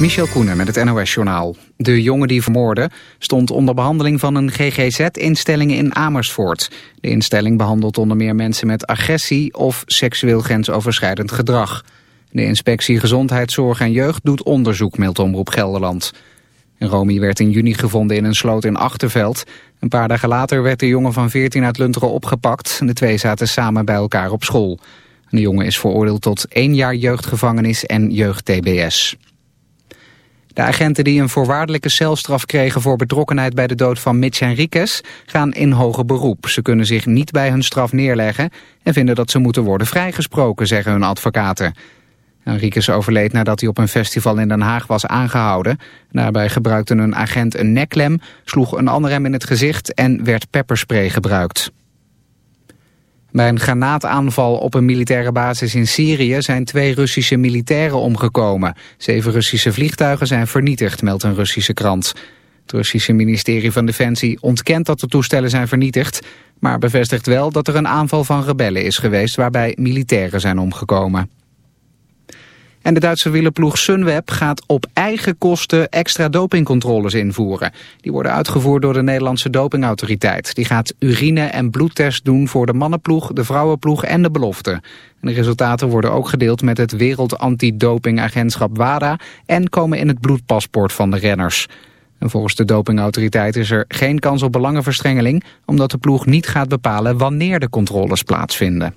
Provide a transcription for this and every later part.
Michel Koenen met het NOS-journaal. De jongen die vermoorde stond onder behandeling van een GGZ-instelling in Amersfoort. De instelling behandelt onder meer mensen met agressie of seksueel grensoverschrijdend gedrag. De inspectie Gezondheidszorg en Jeugd doet onderzoek, meldt Omroep Gelderland. Romy werd in juni gevonden in een sloot in Achterveld. Een paar dagen later werd de jongen van 14 uit Lunteren opgepakt. De twee zaten samen bij elkaar op school. De jongen is veroordeeld tot één jaar jeugdgevangenis en jeugd-TBS. De agenten die een voorwaardelijke celstraf kregen voor betrokkenheid bij de dood van Mitch Henriquez gaan in hoger beroep. Ze kunnen zich niet bij hun straf neerleggen en vinden dat ze moeten worden vrijgesproken, zeggen hun advocaten. Henriquez overleed nadat hij op een festival in Den Haag was aangehouden. Daarbij gebruikte een agent een neklem, sloeg een ander hem in het gezicht en werd pepperspray gebruikt. Bij een granaataanval op een militaire basis in Syrië zijn twee Russische militairen omgekomen. Zeven Russische vliegtuigen zijn vernietigd, meldt een Russische krant. Het Russische ministerie van Defensie ontkent dat de toestellen zijn vernietigd, maar bevestigt wel dat er een aanval van rebellen is geweest waarbij militairen zijn omgekomen. En de Duitse wielerploeg Sunweb gaat op eigen kosten extra dopingcontroles invoeren. Die worden uitgevoerd door de Nederlandse dopingautoriteit. Die gaat urine- en bloedtest doen voor de mannenploeg, de vrouwenploeg en de belofte. En de resultaten worden ook gedeeld met het Wereld Antidopingagentschap WADA... en komen in het bloedpaspoort van de renners. En volgens de dopingautoriteit is er geen kans op belangenverstrengeling... omdat de ploeg niet gaat bepalen wanneer de controles plaatsvinden.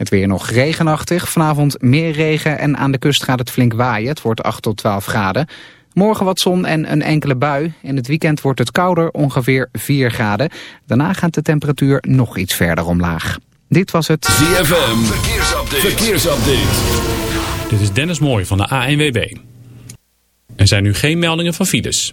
Het weer nog regenachtig. Vanavond meer regen en aan de kust gaat het flink waaien. Het wordt 8 tot 12 graden. Morgen wat zon en een enkele bui. In het weekend wordt het kouder, ongeveer 4 graden. Daarna gaat de temperatuur nog iets verder omlaag. Dit was het ZFM Verkeersupdate. Verkeersupdate. Dit is Dennis Mooij van de ANWB. Er zijn nu geen meldingen van files.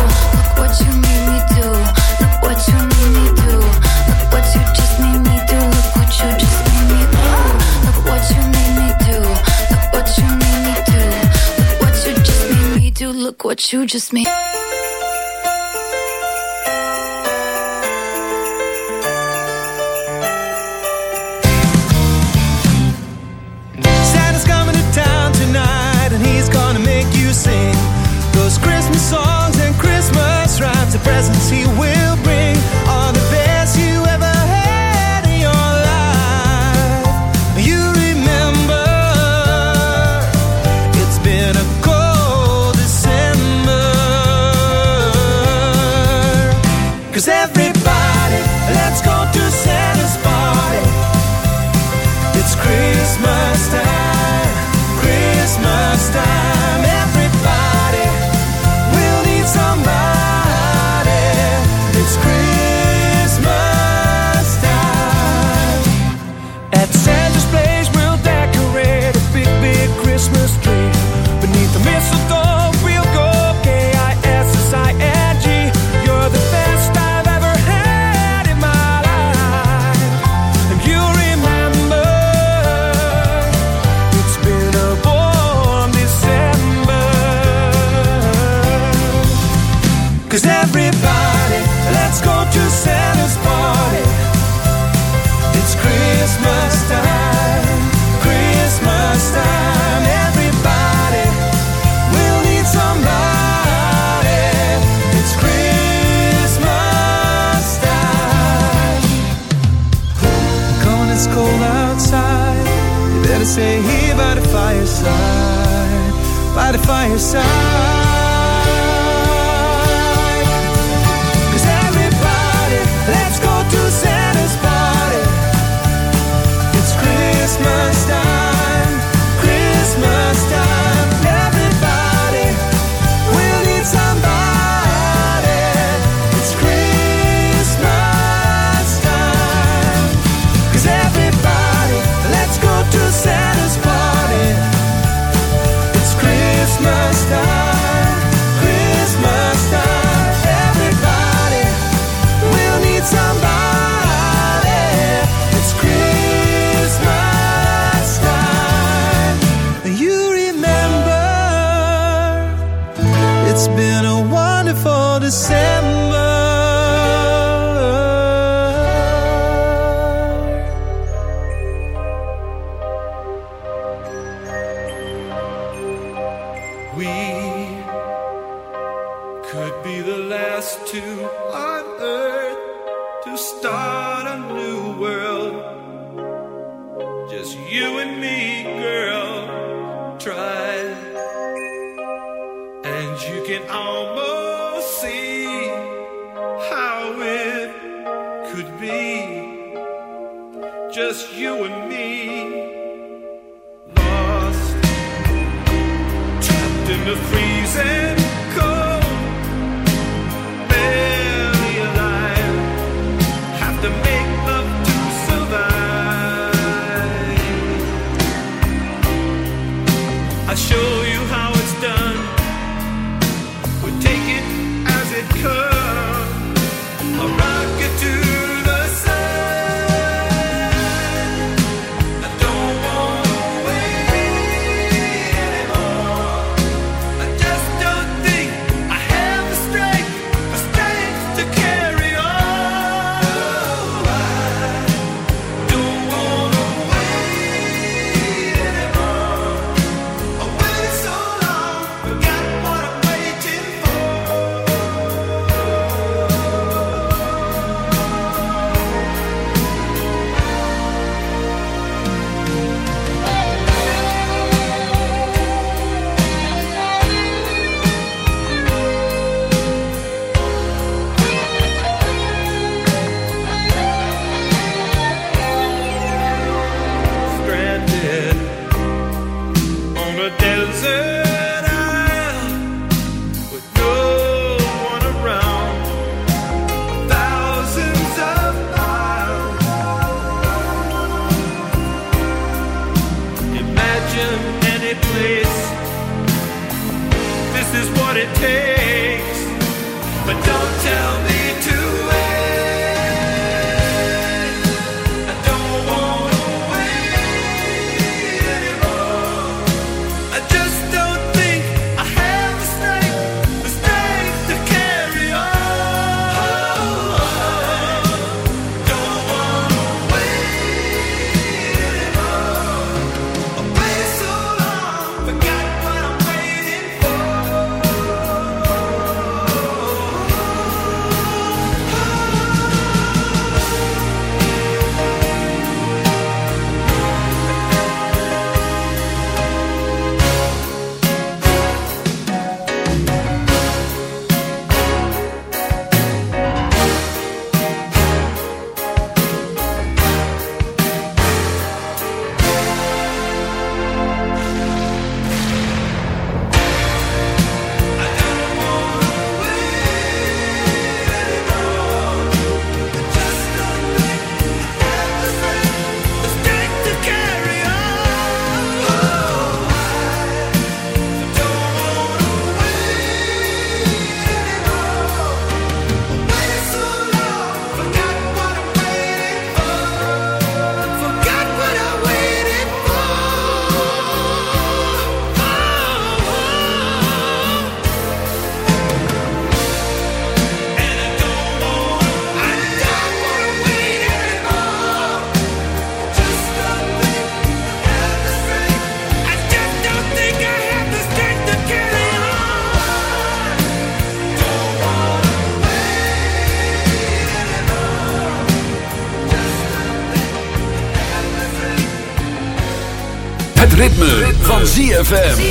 you just made. to stay here by the fireside, by the fireside. could. ZFM.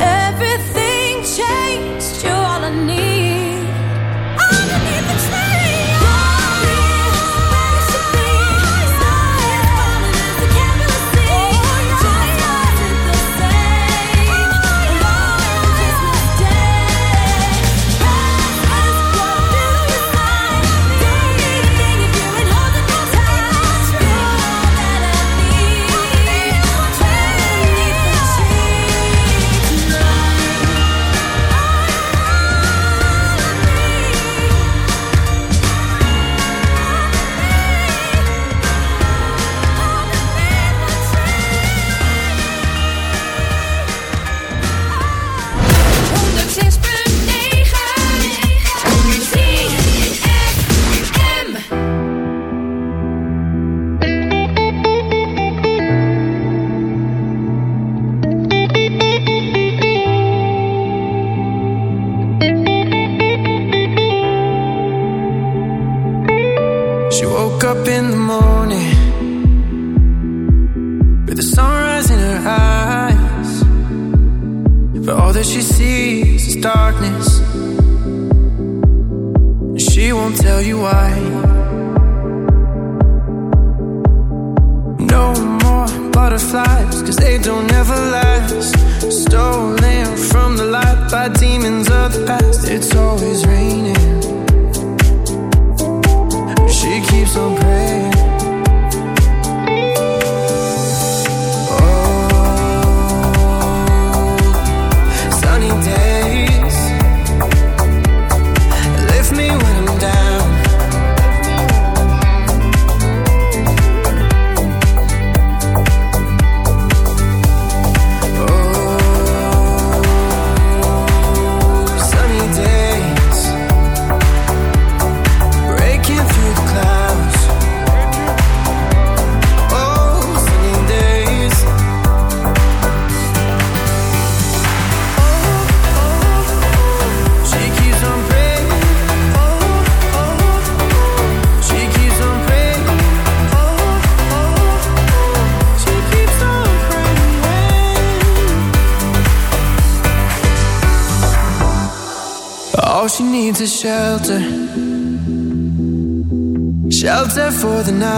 everything changed. The night.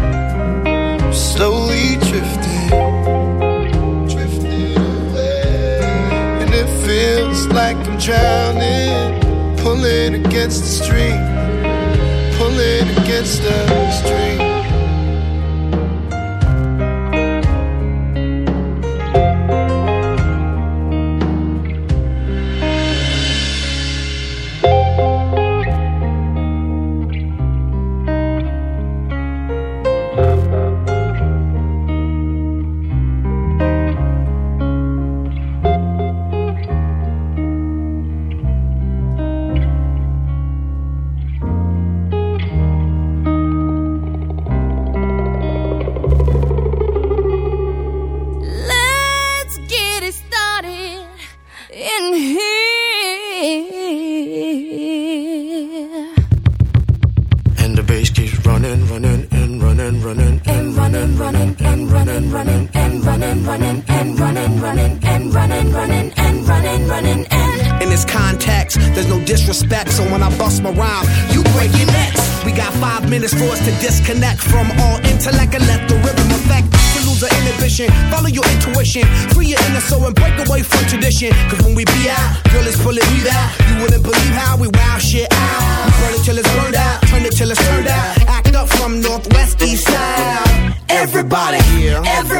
like I'm drowning, pulling against the stream, pulling against the stream.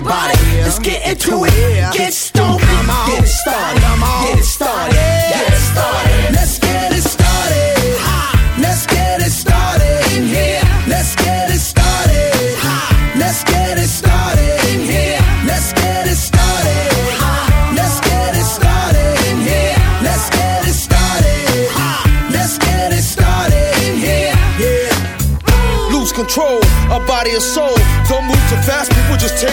everybody. Let's get into it. Get started.